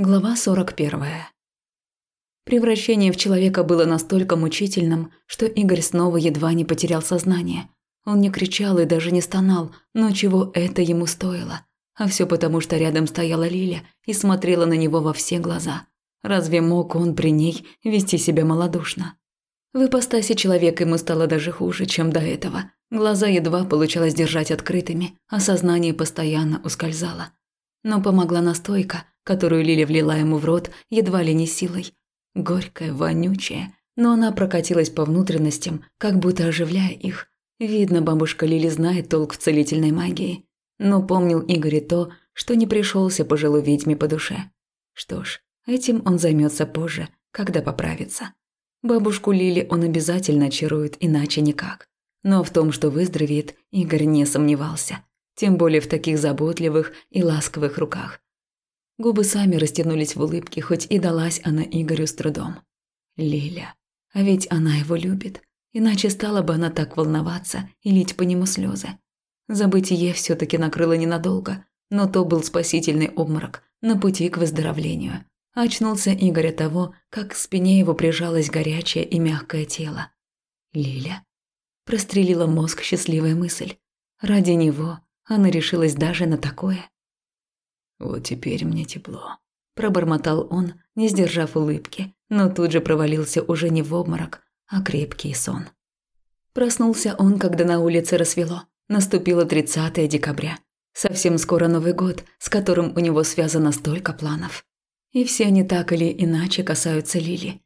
Глава 41. Превращение в человека было настолько мучительным, что Игорь снова едва не потерял сознание. Он не кричал и даже не стонал, но чего это ему стоило? А все потому, что рядом стояла Лиля и смотрела на него во все глаза. Разве мог он при ней вести себя малодушно? В ипостаси человека ему стало даже хуже, чем до этого. Глаза едва получалось держать открытыми, а сознание постоянно ускользало. Но помогла настойка – которую Лили влила ему в рот едва ли не силой. Горькая, вонючая, но она прокатилась по внутренностям, как будто оживляя их. Видно, бабушка Лили знает толк в целительной магии. Но помнил Игорь то, что не пришелся пожилой ведьме по душе. Что ж, этим он займется позже, когда поправится. Бабушку Лили он обязательно очарует, иначе никак. Но в том, что выздоровеет, Игорь не сомневался. Тем более в таких заботливых и ласковых руках. Губы сами растянулись в улыбке, хоть и далась она Игорю с трудом. Лиля. А ведь она его любит. Иначе стала бы она так волноваться и лить по нему слезы. Забытие все таки накрыло ненадолго, но то был спасительный обморок на пути к выздоровлению. Очнулся Игорь от того, как к спине его прижалось горячее и мягкое тело. Лиля. Прострелила мозг счастливая мысль. Ради него она решилась даже на такое. Вот теперь мне тепло. Пробормотал он, не сдержав улыбки, но тут же провалился уже не в обморок, а крепкий сон. Проснулся он, когда на улице рассвело. Наступило 30 декабря. Совсем скоро Новый год, с которым у него связано столько планов. И все они так или иначе касаются Лили.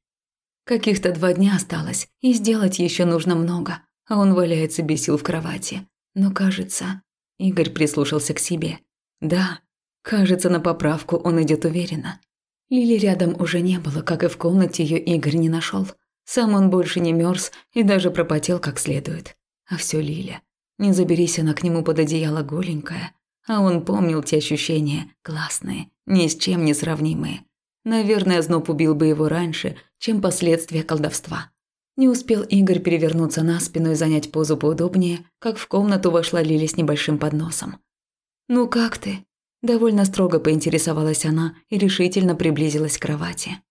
Каких-то два дня осталось, и сделать еще нужно много, а он валяется без сил в кровати. Но кажется, Игорь прислушался к себе. Да, Кажется, на поправку он идет уверенно. Лили рядом уже не было, как и в комнате ее Игорь не нашел. Сам он больше не мерз и даже пропотел как следует. А все Лиля. Не заберись она к нему под одеяло голенькая. А он помнил те ощущения, классные, ни с чем не сравнимые. Наверное, зноб убил бы его раньше, чем последствия колдовства. Не успел Игорь перевернуться на спину и занять позу поудобнее, как в комнату вошла Лили с небольшим подносом. «Ну как ты?» Довольно строго поинтересовалась она и решительно приблизилась к кровати.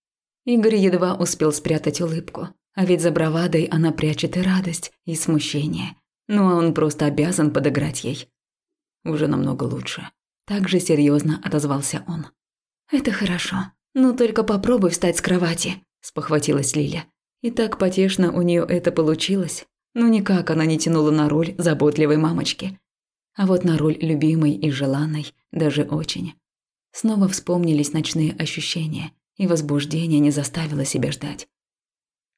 Игорь едва успел спрятать улыбку, а ведь за бравадой она прячет и радость, и смущение. Ну а он просто обязан подыграть ей. Уже намного лучше. Так же серьезно отозвался он. «Это хорошо. Ну только попробуй встать с кровати», – спохватилась Лиля. И так потешно у нее это получилось. Ну никак она не тянула на роль заботливой мамочки. А вот на роль любимой и желанной даже очень. Снова вспомнились ночные ощущения, и возбуждение не заставило себя ждать.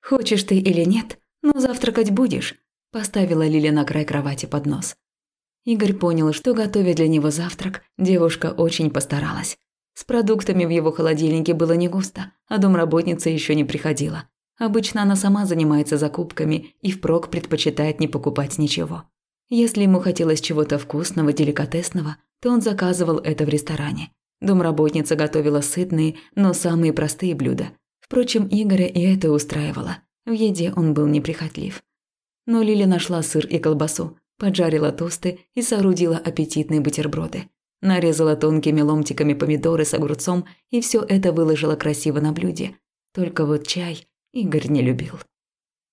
«Хочешь ты или нет, но завтракать будешь», – поставила Лиля на край кровати под нос. Игорь понял, что, готовя для него завтрак, девушка очень постаралась. С продуктами в его холодильнике было не густо, а домработница еще не приходила. Обычно она сама занимается закупками и впрок предпочитает не покупать ничего. Если ему хотелось чего-то вкусного, деликатесного, то он заказывал это в ресторане. Домработница готовила сытные, но самые простые блюда. Впрочем, Игоря и это устраивало. В еде он был неприхотлив. Но Лиля нашла сыр и колбасу, поджарила тосты и соорудила аппетитные бутерброды. Нарезала тонкими ломтиками помидоры с огурцом и все это выложила красиво на блюде. Только вот чай Игорь не любил.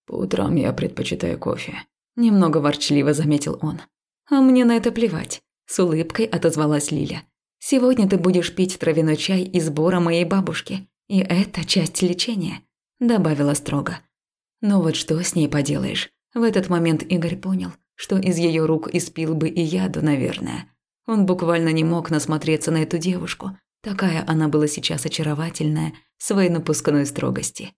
По утрам я предпочитаю кофе. Немного ворчливо заметил он. «А мне на это плевать», – с улыбкой отозвалась Лиля. «Сегодня ты будешь пить травяной чай из сбора моей бабушки, и это часть лечения», – добавила строго. Но вот что с ней поделаешь? В этот момент Игорь понял, что из ее рук испил бы и яду, наверное. Он буквально не мог насмотреться на эту девушку. Такая она была сейчас очаровательная своей напускной строгости.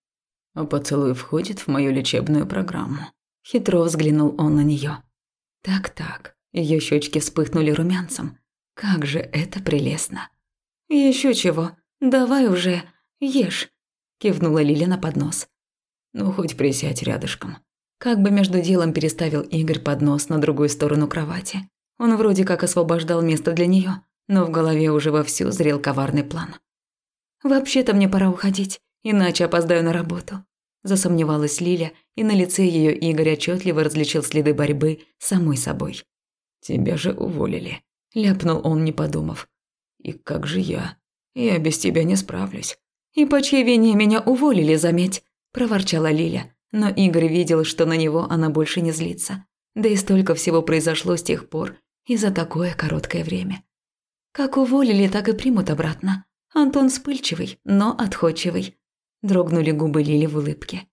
«А поцелуй входит в мою лечебную программу», Хитро взглянул он на нее. Так-так, ее щечки вспыхнули румянцем. Как же это прелестно. Еще чего, давай уже, ешь, кивнула Лиля на поднос. Ну, хоть присядь рядышком. Как бы между делом переставил Игорь поднос на другую сторону кровати. Он вроде как освобождал место для нее, но в голове уже вовсю зрел коварный план. «Вообще-то мне пора уходить, иначе опоздаю на работу засомневалась Лиля, и на лице ее Игорь отчетливо различил следы борьбы с самой собой. «Тебя же уволили», – ляпнул он, не подумав. «И как же я?» Я без тебя не справлюсь». «И по чьей вине меня уволили, заметь?» – проворчала Лиля. Но Игорь видел, что на него она больше не злится. Да и столько всего произошло с тех пор и за такое короткое время. Как уволили, так и примут обратно. Антон вспыльчивый, но отходчивый. Дрогнули губы Лили в улыбке.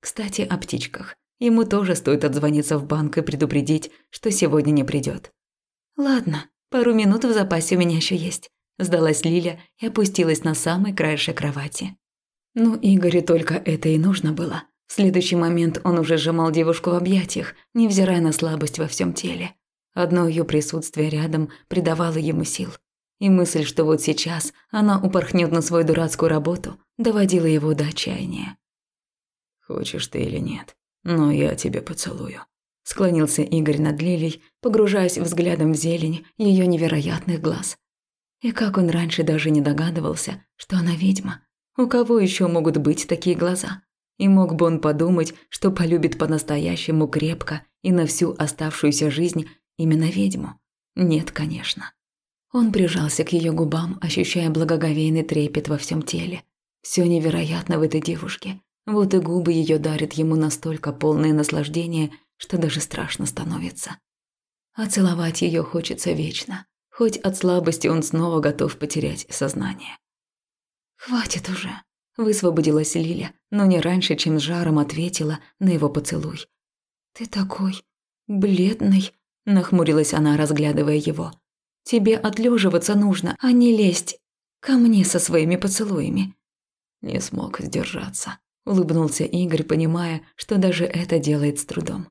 Кстати, о птичках. Ему тоже стоит отзвониться в банк и предупредить, что сегодня не придет. Ладно, пару минут в запасе у меня еще есть. Сдалась Лиля и опустилась на самый краешек кровати. Ну, Игорю только это и нужно было. В следующий момент он уже сжимал девушку в объятиях, невзирая на слабость во всем теле. Одно ее присутствие рядом придавало ему сил. И мысль, что вот сейчас она упорхнет на свою дурацкую работу, доводила его до отчаяния. «Хочешь ты или нет, но я тебя поцелую», – склонился Игорь над Лилей, погружаясь взглядом в зелень ее невероятных глаз. И как он раньше даже не догадывался, что она ведьма. У кого еще могут быть такие глаза? И мог бы он подумать, что полюбит по-настоящему крепко и на всю оставшуюся жизнь именно ведьму? Нет, конечно. Он прижался к ее губам, ощущая благоговейный трепет во всем теле. Все невероятно в этой девушке. Вот и губы ее дарят ему настолько полное наслаждение, что даже страшно становится. А целовать ее хочется вечно. Хоть от слабости он снова готов потерять сознание. «Хватит уже», – высвободилась Лиля, но не раньше, чем с жаром ответила на его поцелуй. «Ты такой бледный», – нахмурилась она, разглядывая его. «Тебе отлеживаться нужно, а не лезть ко мне со своими поцелуями». Не смог сдержаться, улыбнулся Игорь, понимая, что даже это делает с трудом.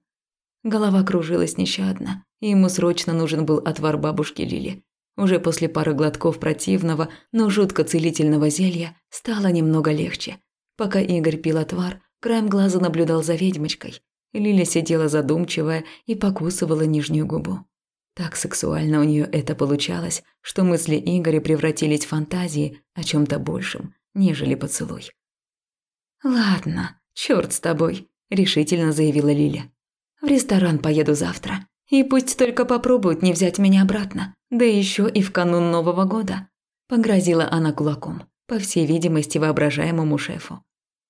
Голова кружилась нещадно, и ему срочно нужен был отвар бабушки Лили. Уже после пары глотков противного, но жутко целительного зелья стало немного легче. Пока Игорь пил отвар, краем глаза наблюдал за ведьмочкой. Лиля сидела задумчивая и покусывала нижнюю губу. Так сексуально у нее это получалось, что мысли Игоря превратились в фантазии о чем то большем, нежели поцелуй. «Ладно, черт с тобой», – решительно заявила Лиля. В ресторан поеду завтра. И пусть только попробуют не взять меня обратно. Да еще и в канун Нового года. Погрозила она кулаком, по всей видимости, воображаемому шефу.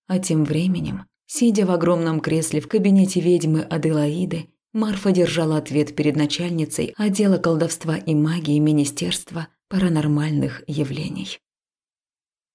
А тем временем, сидя в огромном кресле в кабинете ведьмы Аделаиды, Марфа держала ответ перед начальницей отдела колдовства и магии Министерства паранормальных явлений.